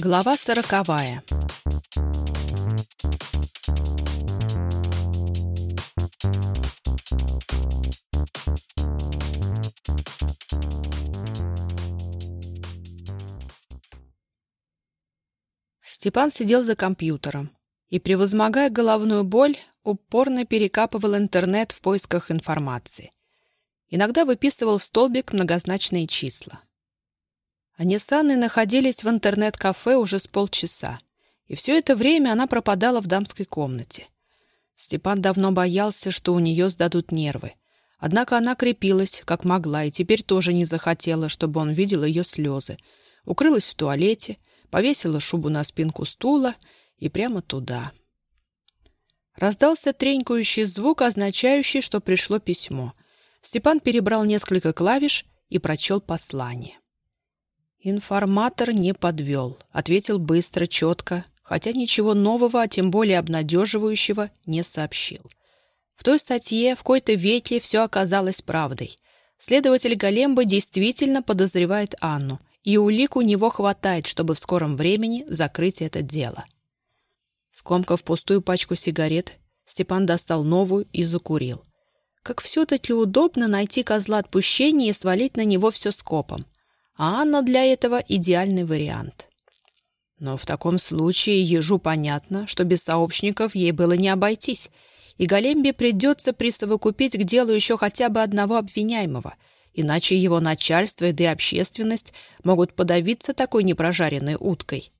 Глава сороковая. Степан сидел за компьютером и, превозмогая головную боль, упорно перекапывал интернет в поисках информации. Иногда выписывал в столбик многозначные числа. Они с Анной находились в интернет-кафе уже с полчаса, и все это время она пропадала в дамской комнате. Степан давно боялся, что у нее сдадут нервы. Однако она крепилась, как могла, и теперь тоже не захотела, чтобы он видел ее слезы. Укрылась в туалете, повесила шубу на спинку стула и прямо туда. Раздался тренькающий звук, означающий, что пришло письмо. Степан перебрал несколько клавиш и прочел послание. «Информатор не подвел», — ответил быстро, четко, хотя ничего нового, а тем более обнадеживающего, не сообщил. В той статье в какой-то веке все оказалось правдой. Следователь Галемба действительно подозревает Анну, и улик у него хватает, чтобы в скором времени закрыть это дело. Скомкав пустую пачку сигарет, Степан достал новую и закурил. Как все-таки удобно найти козла отпущения и свалить на него все скопом. А Анна для этого идеальный вариант. Но в таком случае ежу понятно, что без сообщников ей было не обойтись, и Галембе придется присовокупить к делу еще хотя бы одного обвиняемого, иначе его начальство и да общественность могут подавиться такой непрожаренной уткой.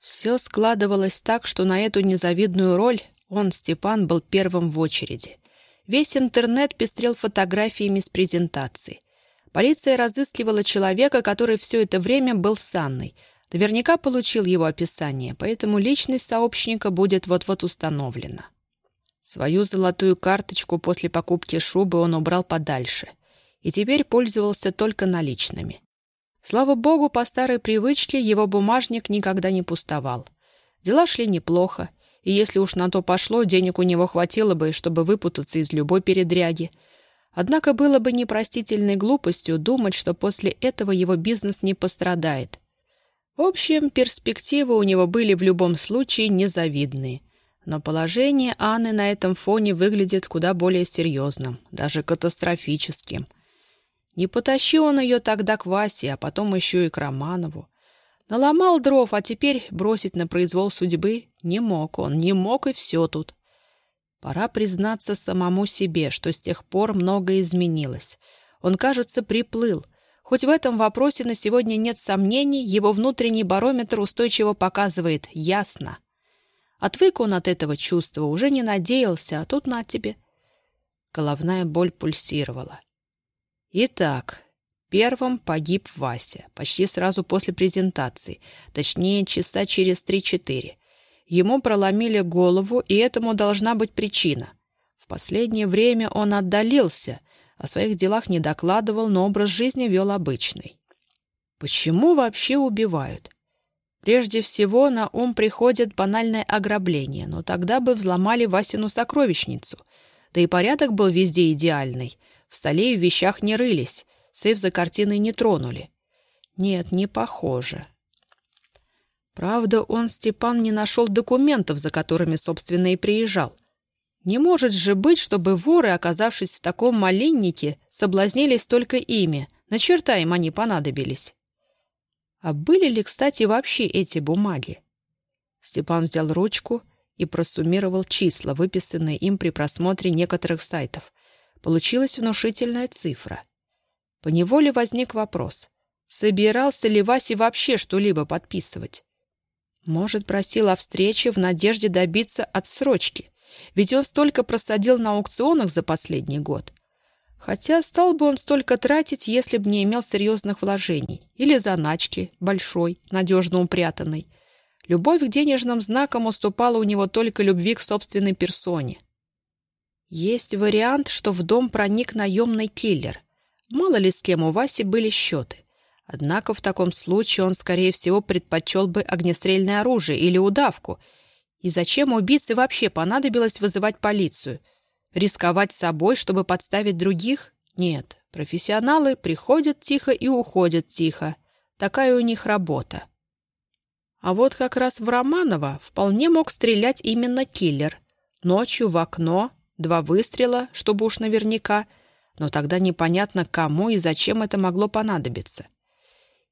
Все складывалось так, что на эту незавидную роль он, Степан, был первым в очереди. Весь интернет пестрел фотографиями с презентацией. Полиция разыскивала человека, который все это время был с Анной. Наверняка получил его описание, поэтому личность сообщника будет вот-вот установлена. Свою золотую карточку после покупки шубы он убрал подальше и теперь пользовался только наличными. Слава богу, по старой привычке его бумажник никогда не пустовал. Дела шли неплохо, и если уж на то пошло, денег у него хватило бы, чтобы выпутаться из любой передряги. Однако было бы непростительной глупостью думать, что после этого его бизнес не пострадает. В общем, перспективы у него были в любом случае незавидные. Но положение Анны на этом фоне выглядит куда более серьезным, даже катастрофическим – не потащил он ее тогда к Васе, а потом еще и к Романову. Наломал дров, а теперь бросить на произвол судьбы не мог он, не мог и все тут. Пора признаться самому себе, что с тех пор многое изменилось. Он, кажется, приплыл. Хоть в этом вопросе на сегодня нет сомнений, его внутренний барометр устойчиво показывает «ясно». Отвык он от этого чувства, уже не надеялся, а тут на тебе. Головная боль пульсировала. Итак, первым погиб Вася, почти сразу после презентации, точнее, часа через 3-4. Ему проломили голову, и этому должна быть причина. В последнее время он отдалился, о своих делах не докладывал, но образ жизни вел обычный. Почему вообще убивают? Прежде всего на ум приходит банальное ограбление, но тогда бы взломали Васину сокровищницу. Да и порядок был везде идеальный — в столе и в вещах не рылись, сейф за картиной не тронули. Нет, не похоже. Правда, он, Степан, не нашел документов, за которыми, собственно, и приезжал. Не может же быть, чтобы воры, оказавшись в таком малиннике, соблазнились только ими. На черта им они понадобились. А были ли, кстати, вообще эти бумаги? Степан взял ручку и просуммировал числа, выписанные им при просмотре некоторых сайтов. Получилась внушительная цифра. Поневоле возник вопрос, собирался ли Вася вообще что-либо подписывать? Может, просил о встрече в надежде добиться отсрочки, ведь он столько просадил на аукционах за последний год. Хотя стал бы он столько тратить, если бы не имел серьезных вложений или заначки, большой, надежно упрятанной. Любовь к денежным знакам уступала у него только любви к собственной персоне. Есть вариант, что в дом проник наемный киллер. Мало ли с кем у Васи были счеты. Однако в таком случае он, скорее всего, предпочел бы огнестрельное оружие или удавку. И зачем убийце вообще понадобилось вызывать полицию? Рисковать собой, чтобы подставить других? Нет, профессионалы приходят тихо и уходят тихо. Такая у них работа. А вот как раз в Романова вполне мог стрелять именно киллер. Ночью в окно, два выстрела, чтобы уж наверняка, но тогда непонятно, кому и зачем это могло понадобиться.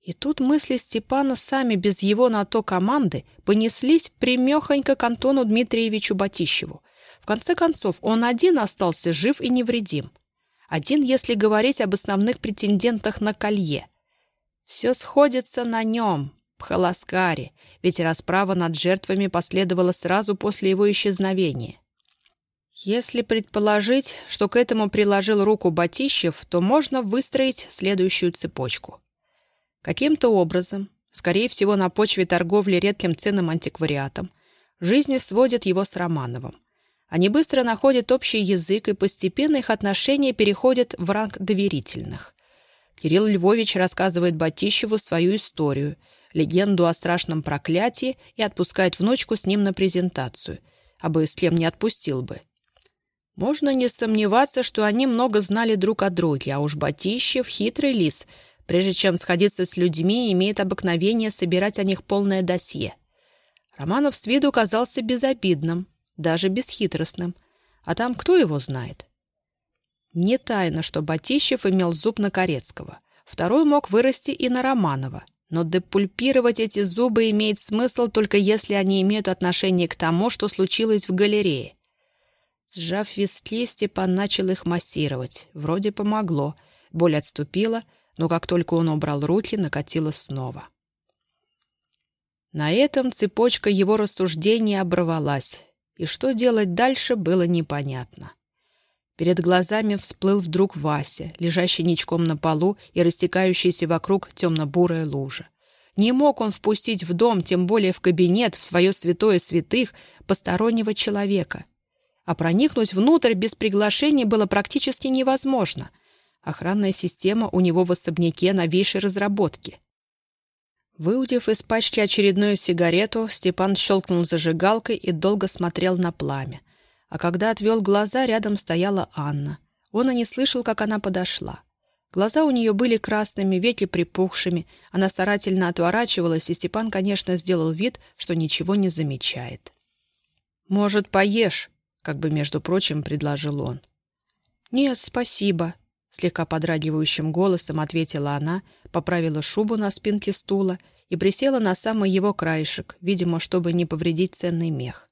И тут мысли Степана сами без его на то команды понеслись примехонько к Антону Дмитриевичу Батищеву. В конце концов, он один остался жив и невредим. Один, если говорить об основных претендентах на колье. Все сходится на нем, Пхаласкаре, ведь расправа над жертвами последовала сразу после его исчезновения. Если предположить, что к этому приложил руку Батищев, то можно выстроить следующую цепочку. Каким-то образом, скорее всего на почве торговли редким ценным антиквариатом, жизни сводят его с Романовым. Они быстро находят общий язык, и постепенно их отношения переходят в ранг доверительных. Кирилл Львович рассказывает Батищеву свою историю, легенду о страшном проклятии и отпускает внучку с ним на презентацию, а бы с кем не отпустил бы. Можно не сомневаться, что они много знали друг о друге, а уж Батищев — хитрый лис, прежде чем сходиться с людьми, имеет обыкновение собирать о них полное досье. Романов с виду казался безобидным, даже бесхитростным. А там кто его знает? Не тайно, что Батищев имел зуб на Корецкого. Второй мог вырасти и на Романова. Но депульпировать эти зубы имеет смысл только если они имеют отношение к тому, что случилось в галерее. Сжав виски, Степан начал их массировать. Вроде помогло. Боль отступила, но как только он убрал руки, накатила снова. На этом цепочка его рассуждений оборвалась и что делать дальше, было непонятно. Перед глазами всплыл вдруг Вася, лежащий ничком на полу и растекающийся вокруг темно-бурая лужа. Не мог он впустить в дом, тем более в кабинет, в свое святое святых, постороннего человека. А проникнуть внутрь без приглашения было практически невозможно. Охранная система у него в особняке новейшей разработки — Выудив из пачки очередную сигарету, Степан щелкнул зажигалкой и долго смотрел на пламя. А когда отвел глаза, рядом стояла Анна. Он и не слышал, как она подошла. Глаза у нее были красными, веки припухшими. Она старательно отворачивалась, и Степан, конечно, сделал вид, что ничего не замечает. «Может, поешь?» — как бы, между прочим, предложил он. «Нет, спасибо», Слегка подрагивающим голосом ответила она, поправила шубу на спинке стула и присела на самый его краешек, видимо, чтобы не повредить ценный мех.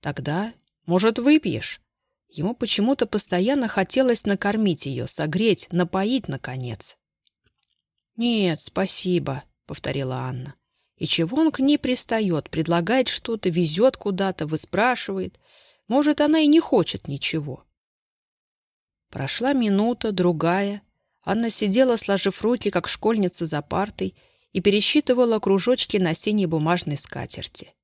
«Тогда, может, выпьешь?» Ему почему-то постоянно хотелось накормить ее, согреть, напоить, наконец. «Нет, спасибо», — повторила Анна. «И чего он к ней пристает, предлагает что-то, везет куда-то, выспрашивает? Может, она и не хочет ничего. Прошла минута, другая. Анна сидела, сложив руки, как школьница за партой, и пересчитывала кружочки на синей бумажной скатерти.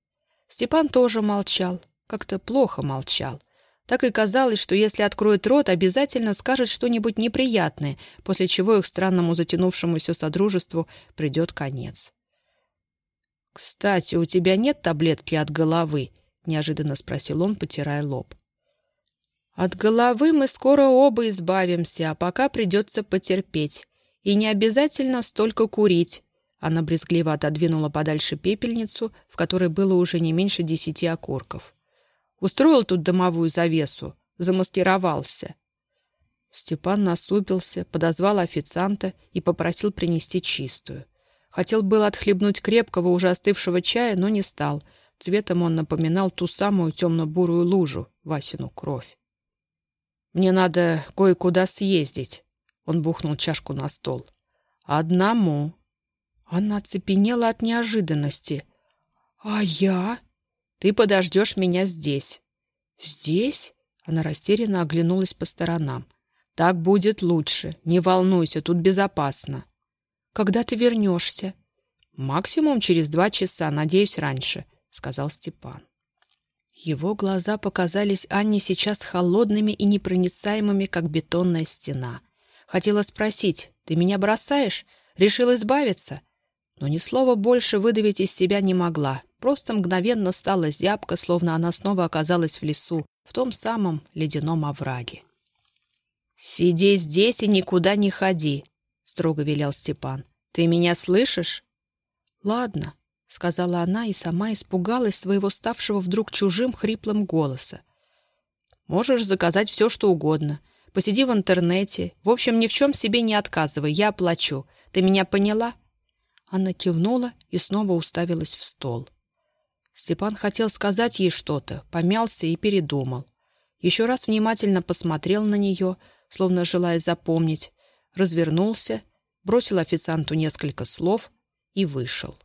Степан тоже молчал, как-то плохо молчал. Так и казалось, что если откроет рот, обязательно скажет что-нибудь неприятное, после чего их странному затянувшемуся содружеству придет конец. «Кстати, у тебя нет таблетки от головы?» — неожиданно спросил он, потирая лоб. От головы мы скоро оба избавимся, а пока придется потерпеть. И не обязательно столько курить. Она брезгливо отодвинула подальше пепельницу, в которой было уже не меньше десяти окурков. Устроил тут домовую завесу, замаскировался. Степан насупился, подозвал официанта и попросил принести чистую. Хотел было отхлебнуть крепкого, уже остывшего чая, но не стал. Цветом он напоминал ту самую темно-бурую лужу, Васину кровь. Мне надо кое-куда съездить. Он бухнул чашку на стол. Одному. Она оцепенела от неожиданности. А я? Ты подождешь меня здесь. Здесь? Она растерянно оглянулась по сторонам. Так будет лучше. Не волнуйся, тут безопасно. Когда ты вернешься? Максимум через два часа, надеюсь, раньше, сказал Степан. Его глаза показались Анне сейчас холодными и непроницаемыми, как бетонная стена. Хотела спросить, «Ты меня бросаешь? Решил избавиться?» Но ни слова больше выдавить из себя не могла. Просто мгновенно стала зябко, словно она снова оказалась в лесу, в том самом ледяном овраге. «Сиди здесь и никуда не ходи», — строго велел Степан. «Ты меня слышишь?» «Ладно», сказала она и сама испугалась своего ставшего вдруг чужим хриплым голоса. «Можешь заказать все, что угодно. Посиди в интернете. В общем, ни в чем себе не отказывай, я оплачу. Ты меня поняла?» Она кивнула и снова уставилась в стол. Степан хотел сказать ей что-то, помялся и передумал. Еще раз внимательно посмотрел на нее, словно желая запомнить, развернулся, бросил официанту несколько слов и вышел.